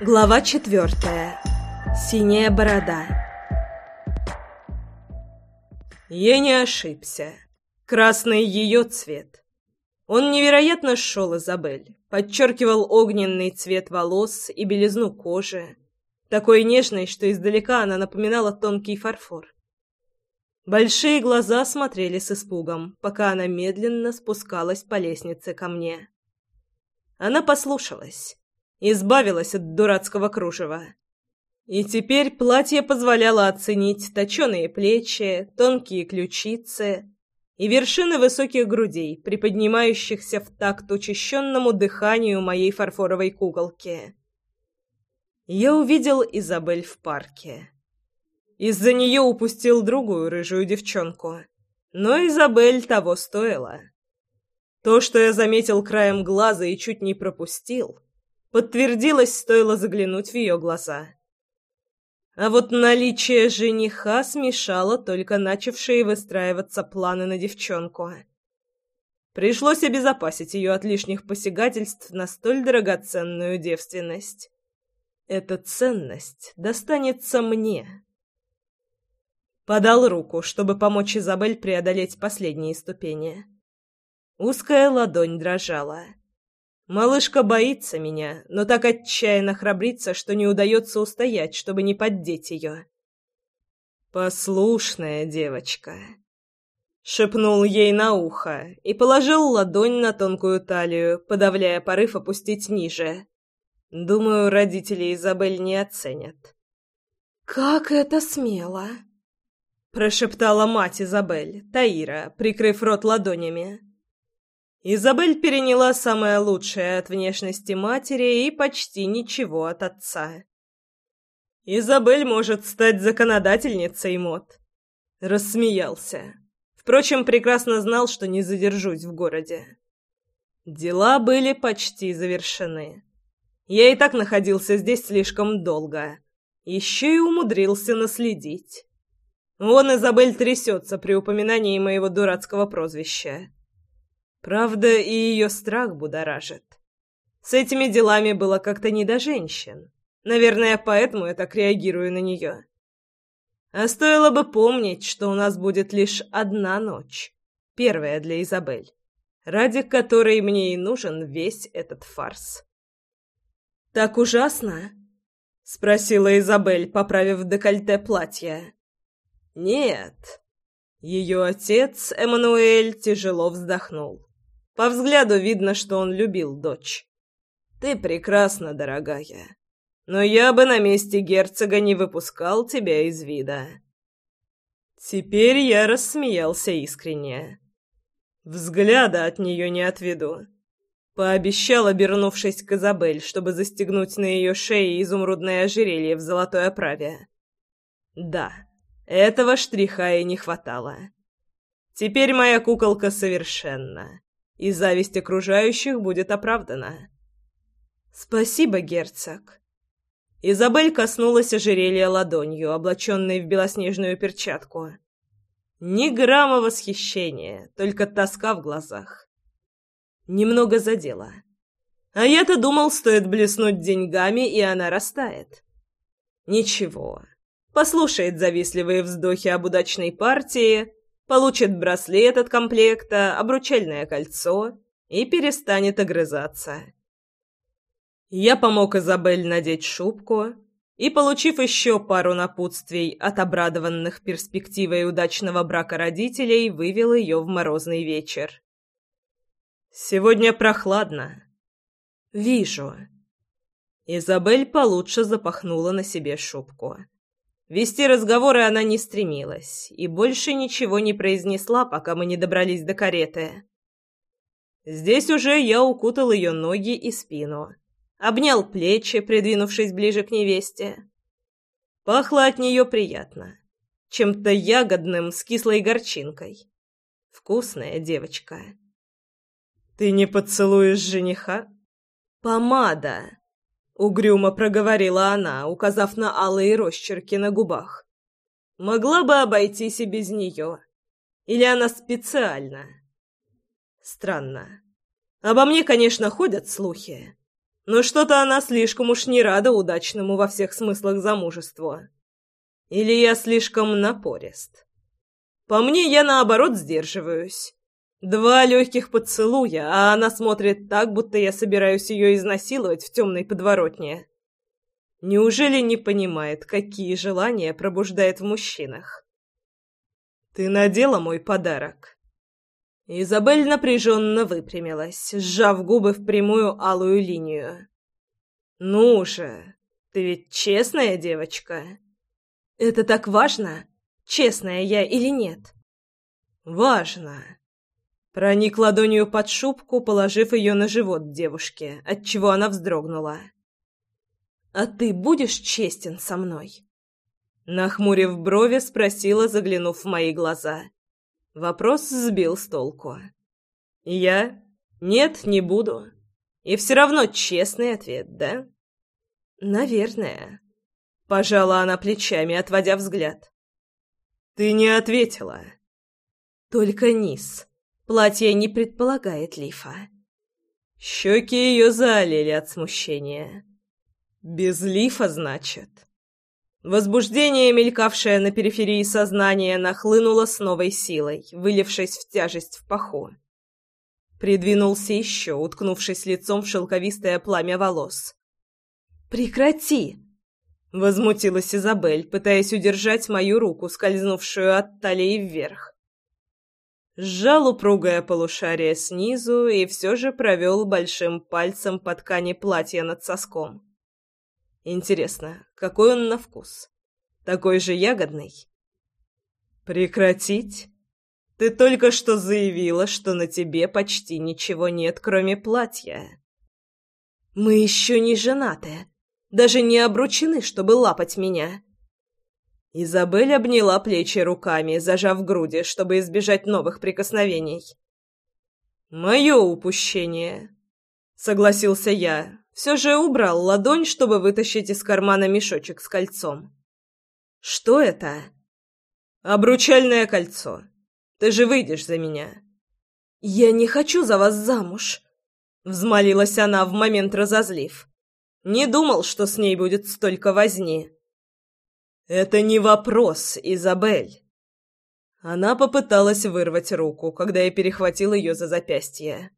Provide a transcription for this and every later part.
Глава четвертая. Синяя борода. Я не ошибся. Красный ее цвет. Он невероятно шел Изабель, подчеркивал огненный цвет волос и белизну кожи, такой нежной, что издалека она напоминала тонкий фарфор. Большие глаза смотрели с испугом, пока она медленно спускалась по лестнице ко мне. Она послушалась избавилась от дурацкого кружева. И теперь платье позволяло оценить точеные плечи, тонкие ключицы и вершины высоких грудей, приподнимающихся в такт учащенному дыханию моей фарфоровой куколки. Я увидел Изабель в парке. Из-за нее упустил другую рыжую девчонку. Но Изабель того стоила. То, что я заметил краем глаза и чуть не пропустил — подтвердилось, стоило заглянуть в ее глаза. А вот наличие жениха смешало только начавшие выстраиваться планы на девчонку. Пришлось обезопасить ее от лишних посягательств на столь драгоценную девственность. Эта ценность достанется мне. Подал руку, чтобы помочь Изабель преодолеть последние ступени. Узкая ладонь дрожала. Малышка боится меня, но так отчаянно храбрится, что не удается устоять, чтобы не поддеть ее. «Послушная девочка», — шепнул ей на ухо и положил ладонь на тонкую талию, подавляя порыв опустить ниже. Думаю, родители Изабель не оценят. «Как это смело!» — прошептала мать Изабель, Таира, прикрыв рот ладонями. Изабель переняла самое лучшее от внешности матери и почти ничего от отца. Изабель может стать законодательницей мод. Рассмеялся. Впрочем, прекрасно знал, что не задержусь в городе. Дела были почти завершены. Я и так находился здесь слишком долго. Еще и умудрился наследить. Вон Изабель трясется при упоминании моего дурацкого прозвища. Правда, и ее страх будоражит. С этими делами было как-то не до женщин. Наверное, поэтому я так реагирую на нее. А стоило бы помнить, что у нас будет лишь одна ночь, первая для Изабель, ради которой мне и нужен весь этот фарс. «Так ужасно?» — спросила Изабель, поправив декольте платья. «Нет». Ее отец, Эммануэль, тяжело вздохнул. По взгляду видно, что он любил дочь. «Ты прекрасна, дорогая, но я бы на месте герцога не выпускал тебя из вида». Теперь я рассмеялся искренне. Взгляда от нее не отведу. Пообещал, обернувшись к Изабель, чтобы застегнуть на ее шее изумрудное ожерелье в золотой оправе. Да, этого штриха и не хватало. Теперь моя куколка совершенна и зависть окружающих будет оправдана. «Спасибо, герцог». Изабель коснулась ожерелья ладонью, облаченной в белоснежную перчатку. Ни грамма восхищения, только тоска в глазах. Немного задела. А я-то думал, стоит блеснуть деньгами, и она растает. Ничего. Послушает завистливые вздохи об удачной партии получит браслет от комплекта, обручальное кольцо и перестанет огрызаться. Я помог Изабель надеть шубку и, получив еще пару напутствий от обрадованных перспективой удачного брака родителей, вывел ее в морозный вечер. «Сегодня прохладно». «Вижу». Изабель получше запахнула на себе шубку. Вести разговоры она не стремилась и больше ничего не произнесла, пока мы не добрались до кареты. Здесь уже я укутал ее ноги и спину, обнял плечи, придвинувшись ближе к невесте. Пахло от нее приятно, чем-то ягодным с кислой горчинкой. Вкусная девочка. «Ты не поцелуешь жениха?» «Помада!» Угрюмо проговорила она, указав на алые росчерки на губах. Могла бы обойтись и без нее. Или она специально? Странно. Обо мне, конечно, ходят слухи. Но что-то она слишком уж не рада удачному во всех смыслах замужеству. Или я слишком напорист. По мне, я наоборот сдерживаюсь. Два легких поцелуя, а она смотрит так, будто я собираюсь ее изнасиловать в темной подворотне. Неужели не понимает, какие желания пробуждает в мужчинах? «Ты надела мой подарок?» Изабель напряженно выпрямилась, сжав губы в прямую алую линию. «Ну же, ты ведь честная девочка?» «Это так важно, честная я или нет?» «Важно». Проник ладонью под шубку, положив ее на живот девушке, отчего она вздрогнула. «А ты будешь честен со мной?» Нахмурив брови, спросила, заглянув в мои глаза. Вопрос сбил с толку. «Я? Нет, не буду. И все равно честный ответ, да?» «Наверное». Пожала она плечами, отводя взгляд. «Ты не ответила». «Только низ. Платье не предполагает лифа». Щеки ее залили от смущения. «Без лифа, значит?» Возбуждение, мелькавшее на периферии сознания, нахлынуло с новой силой, вылившись в тяжесть в паху. Придвинулся еще, уткнувшись лицом в шелковистое пламя волос. «Прекрати!» — возмутилась Изабель, пытаясь удержать мою руку, скользнувшую от талии вверх. Сжал упругое полушарие снизу и все же провел большим пальцем по ткани платья над соском. Интересно, какой он на вкус? Такой же ягодный? Прекратить? Ты только что заявила, что на тебе почти ничего нет, кроме платья. Мы еще не женаты, даже не обручены, чтобы лапать меня. Изабель обняла плечи руками, зажав груди, чтобы избежать новых прикосновений. «Мое упущение», — согласился я, все же убрал ладонь, чтобы вытащить из кармана мешочек с кольцом. «Что это?» «Обручальное кольцо. Ты же выйдешь за меня». «Я не хочу за вас замуж», — взмолилась она в момент разозлив. «Не думал, что с ней будет столько возни». «Это не вопрос, Изабель». Она попыталась вырвать руку, когда я перехватил ее за запястье.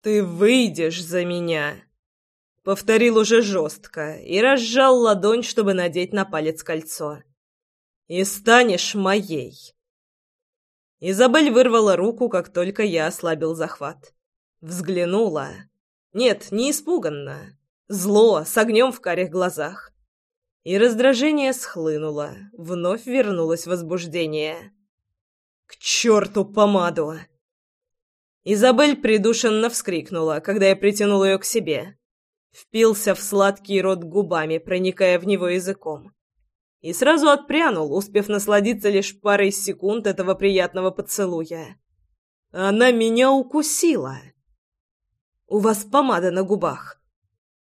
«Ты выйдешь за меня!» Повторил уже жестко и разжал ладонь, чтобы надеть на палец кольцо. «И станешь моей!» Изабель вырвала руку, как только я ослабил захват. Взглянула. Нет, не испуганно. Зло, с огнем в карих глазах. И раздражение схлынуло. Вновь вернулось возбуждение. «К черту помаду!» Изабель придушенно вскрикнула, когда я притянул ее к себе впился в сладкий рот губами, проникая в него языком. И сразу отпрянул, успев насладиться лишь парой секунд этого приятного поцелуя. Она меня укусила. «У вас помада на губах», —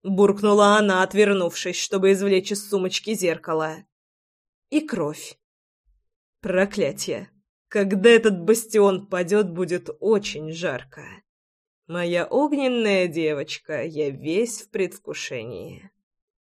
буркнула она, отвернувшись, чтобы извлечь из сумочки зеркало. «И кровь». «Проклятье! Когда этот бастион падет, будет очень жарко». Моя огненная девочка, я весь в предвкушении.